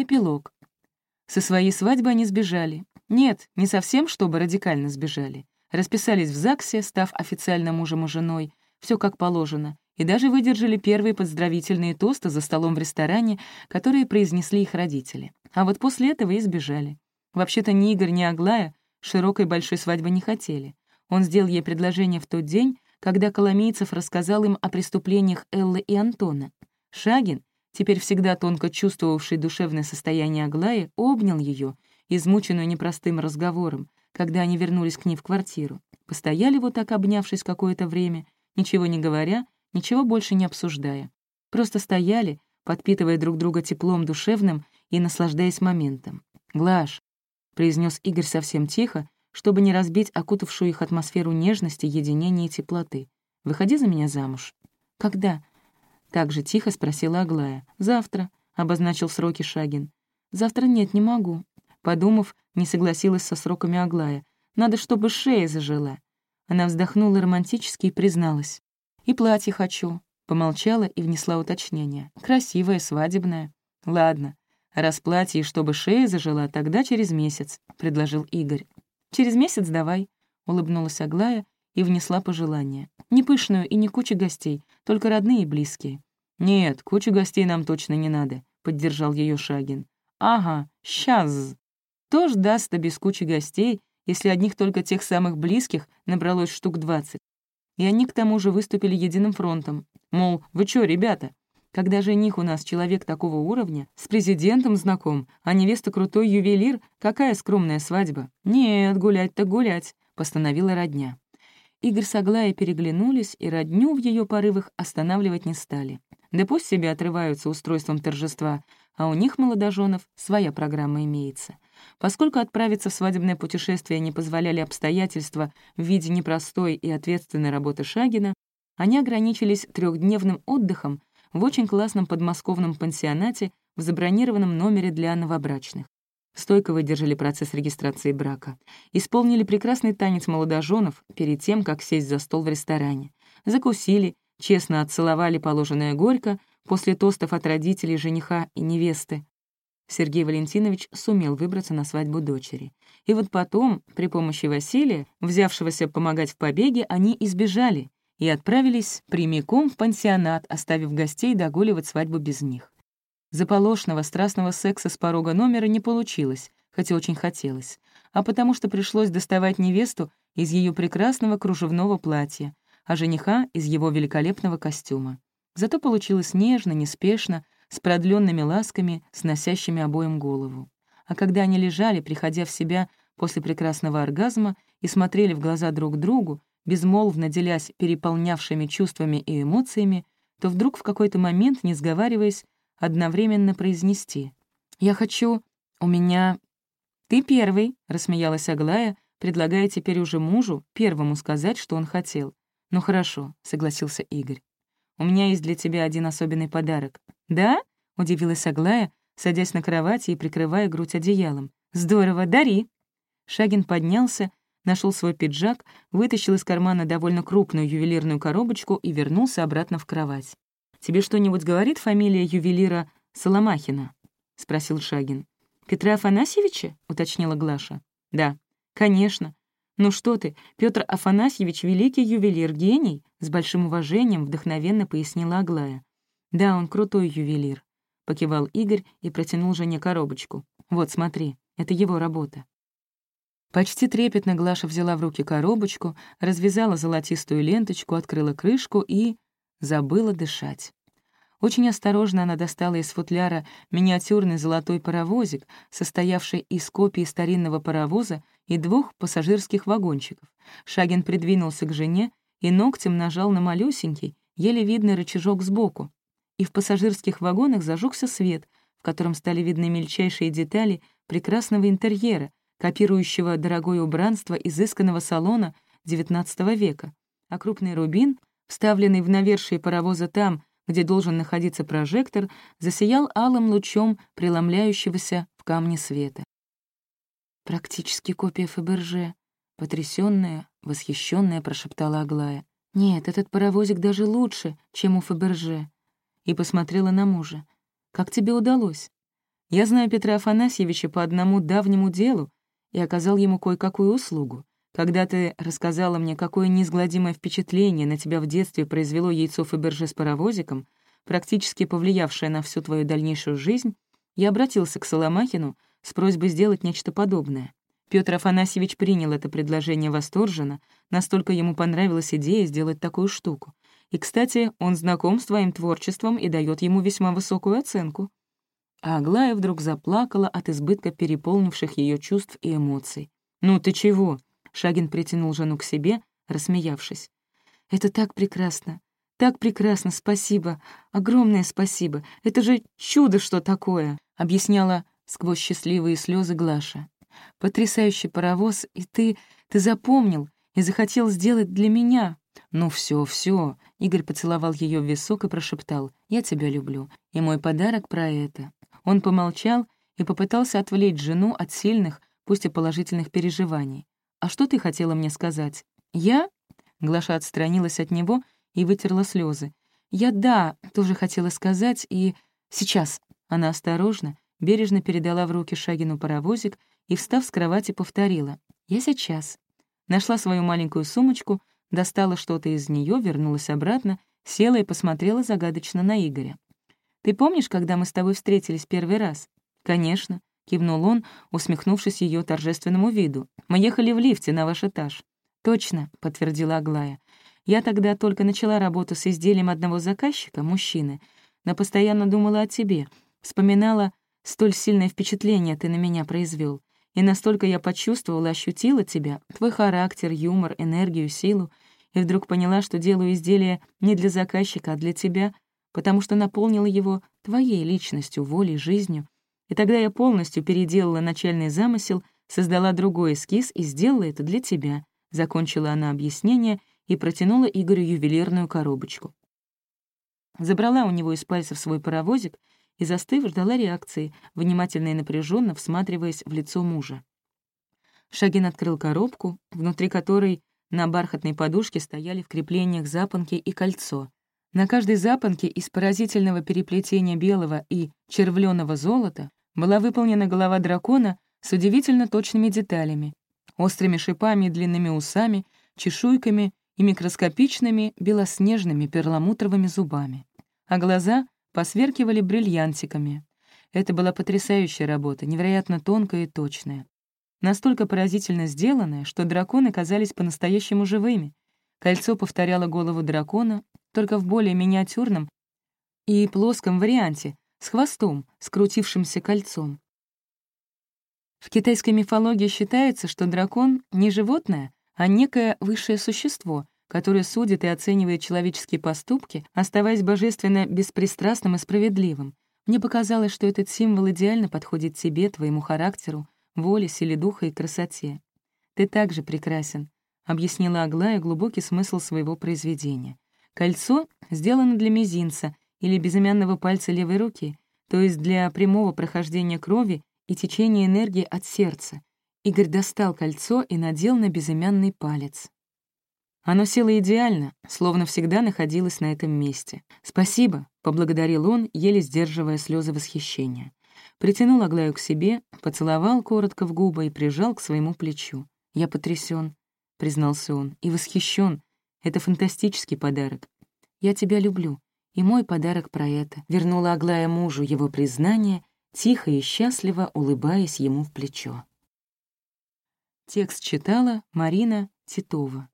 Эпилог. Со своей свадьбы они сбежали. Нет, не совсем, чтобы радикально сбежали. Расписались в ЗАГСе, став официально мужем и женой, все как положено, и даже выдержали первые поздравительные тосты за столом в ресторане, которые произнесли их родители. А вот после этого и сбежали. Вообще-то ни Игорь, ни Аглая широкой большой свадьбы не хотели. Он сделал ей предложение в тот день, когда Коломейцев рассказал им о преступлениях Эллы и Антона. Шагин, теперь всегда тонко чувствовавший душевное состояние Аглаи, обнял ее, измученную непростым разговором, когда они вернулись к ней в квартиру. Постояли вот так, обнявшись какое-то время, ничего не говоря, ничего больше не обсуждая. Просто стояли, подпитывая друг друга теплом душевным и наслаждаясь моментом. «Глаш», — произнес Игорь совсем тихо, чтобы не разбить окутавшую их атмосферу нежности, единения и теплоты. «Выходи за меня замуж». «Когда?» — так же тихо спросила Аглая. «Завтра», — обозначил сроки Шагин. «Завтра нет, не могу». Подумав, не согласилась со сроками Аглая. «Надо, чтобы шея зажила». Она вздохнула романтически и призналась. «И платье хочу». Помолчала и внесла уточнение. «Красивое, свадебное». «Ладно, раз платье, чтобы шея зажила, тогда через месяц», — предложил Игорь. «Через месяц давай», — улыбнулась Аглая и внесла пожелание. «Не пышную и не куча гостей, только родные и близкие». «Нет, кучу гостей нам точно не надо», — поддержал ее Шагин. «Ага, сейчас». Кто ж даст-то без кучи гостей, если одних только тех самых близких набралось штук двадцать? И они к тому же выступили единым фронтом. Мол, вы чё, ребята, когда жених у нас человек такого уровня, с президентом знаком, а невеста крутой ювелир, какая скромная свадьба? Нет, гулять-то гулять, постановила родня. Игорь с Аглаей переглянулись, и родню в ее порывах останавливать не стали. Да пусть себе отрываются устройством торжества, а у них, молодоженов, своя программа имеется. Поскольку отправиться в свадебное путешествие не позволяли обстоятельства в виде непростой и ответственной работы Шагина, они ограничились трехдневным отдыхом в очень классном подмосковном пансионате в забронированном номере для новобрачных. Стойко выдержали процесс регистрации брака. Исполнили прекрасный танец молодоженов перед тем, как сесть за стол в ресторане. Закусили, честно отцеловали положенное горько после тостов от родителей жениха и невесты. Сергей Валентинович сумел выбраться на свадьбу дочери. И вот потом, при помощи Василия, взявшегося помогать в побеге, они избежали и отправились прямиком в пансионат, оставив гостей догуливать свадьбу без них. Заполошного страстного секса с порога номера не получилось, хотя очень хотелось, а потому что пришлось доставать невесту из ее прекрасного кружевного платья, а жениха — из его великолепного костюма. Зато получилось нежно, неспешно, с продленными ласками, сносящими обоим голову. А когда они лежали, приходя в себя после прекрасного оргазма и смотрели в глаза друг другу, безмолвно делясь переполнявшими чувствами и эмоциями, то вдруг в какой-то момент, не сговариваясь, одновременно произнести «Я хочу... У меня...» «Ты первый», — рассмеялась Аглая, предлагая теперь уже мужу первому сказать, что он хотел. «Ну хорошо», — согласился Игорь. «У меня есть для тебя один особенный подарок». «Да?» — удивилась Аглая, садясь на кровати и прикрывая грудь одеялом. «Здорово, дари!» Шагин поднялся, нашел свой пиджак, вытащил из кармана довольно крупную ювелирную коробочку и вернулся обратно в кровать. «Тебе что-нибудь говорит фамилия ювелира Соломахина?» — спросил Шагин. «Петра Афанасьевича?» — уточнила Глаша. «Да, конечно. «Ну что ты, Петр Афанасьевич — великий ювелир, гений!» С большим уважением вдохновенно пояснила Аглая. «Да, он крутой ювелир», — покивал Игорь и протянул жене коробочку. «Вот, смотри, это его работа». Почти трепетно Глаша взяла в руки коробочку, развязала золотистую ленточку, открыла крышку и... забыла дышать. Очень осторожно она достала из футляра миниатюрный золотой паровозик, состоявший из копии старинного паровоза и двух пассажирских вагончиков. Шагин придвинулся к жене и ногтем нажал на малюсенький, еле видный рычажок сбоку. И в пассажирских вагонах зажегся свет, в котором стали видны мельчайшие детали прекрасного интерьера, копирующего дорогое убранство изысканного салона XIX века, а крупный рубин, вставленный в навершие паровоза там, где должен находиться прожектор, засиял алым лучом преломляющегося в камне света. «Практически копия Фаберже», — потрясённая, восхищённая прошептала Аглая. «Нет, этот паровозик даже лучше, чем у Фаберже». И посмотрела на мужа. «Как тебе удалось?» Я знаю Петра Афанасьевича по одному давнему делу и оказал ему кое-какую услугу. Когда ты рассказала мне, какое неизгладимое впечатление на тебя в детстве произвело яйцо Фаберже с паровозиком, практически повлиявшее на всю твою дальнейшую жизнь, я обратился к Соломахину с просьбой сделать нечто подобное. Петр Афанасьевич принял это предложение восторженно, настолько ему понравилась идея сделать такую штуку. И, кстати, он знаком с твоим творчеством и дает ему весьма высокую оценку. А Аглая вдруг заплакала от избытка переполнивших ее чувств и эмоций. «Ну ты чего?» — Шагин притянул жену к себе, рассмеявшись. «Это так прекрасно! Так прекрасно! Спасибо! Огромное спасибо! Это же чудо, что такое!» — объясняла сквозь счастливые слезы Глаша. «Потрясающий паровоз, и ты... ты запомнил и захотел сделать для меня!» «Ну все, все. Игорь поцеловал ее в висок и прошептал «Я тебя люблю, и мой подарок про это». Он помолчал и попытался отвлечь жену от сильных, пусть и положительных переживаний. «А что ты хотела мне сказать?» «Я?» Глаша отстранилась от него и вытерла слезы. «Я да, тоже хотела сказать, и... Сейчас». Она осторожно, бережно передала в руки Шагину паровозик и, встав с кровати, повторила. «Я сейчас». Нашла свою маленькую сумочку, достала что-то из нее, вернулась обратно, села и посмотрела загадочно на Игоря. «Ты помнишь, когда мы с тобой встретились первый раз?» «Конечно», — кивнул он, усмехнувшись ее торжественному виду. «Мы ехали в лифте на ваш этаж». «Точно», — подтвердила Аглая. «Я тогда только начала работу с изделием одного заказчика, мужчины, но постоянно думала о тебе, вспоминала, столь сильное впечатление ты на меня произвел. И настолько я почувствовала, ощутила тебя, твой характер, юмор, энергию, силу, и вдруг поняла, что делаю изделие не для заказчика, а для тебя, потому что наполнила его твоей личностью, волей, жизнью. И тогда я полностью переделала начальный замысел, создала другой эскиз и сделала это для тебя. Закончила она объяснение и протянула Игорю ювелирную коробочку. Забрала у него из пальцев свой паровозик и, застыв, ждала реакции, внимательно и напряженно всматриваясь в лицо мужа. Шагин открыл коробку, внутри которой на бархатной подушке стояли в креплениях запонки и кольцо. На каждой запонке из поразительного переплетения белого и червленого золота была выполнена голова дракона с удивительно точными деталями, острыми шипами длинными усами, чешуйками и микроскопичными белоснежными перламутровыми зубами. А глаза посверкивали бриллиантиками. Это была потрясающая работа, невероятно тонкая и точная. Настолько поразительно сделанная, что драконы казались по-настоящему живыми. Кольцо повторяло голову дракона, только в более миниатюрном и плоском варианте, с хвостом, скрутившимся кольцом. В китайской мифологии считается, что дракон — не животное, а некое высшее существо, который судит и оценивает человеческие поступки, оставаясь божественно беспристрастным и справедливым. Мне показалось, что этот символ идеально подходит тебе, твоему характеру, воле, силе духа и красоте. Ты также прекрасен, — объяснила Аглая глубокий смысл своего произведения. Кольцо сделано для мизинца или безымянного пальца левой руки, то есть для прямого прохождения крови и течения энергии от сердца. Игорь достал кольцо и надел на безымянный палец. Оно село идеально, словно всегда находилось на этом месте. «Спасибо», — поблагодарил он, еле сдерживая слезы восхищения. Притянул Аглаю к себе, поцеловал коротко в губы и прижал к своему плечу. «Я потрясен, признался он, — «и восхищен. Это фантастический подарок. Я тебя люблю, и мой подарок про это», — вернула Аглая мужу его признание, тихо и счастливо улыбаясь ему в плечо. Текст читала Марина Титова.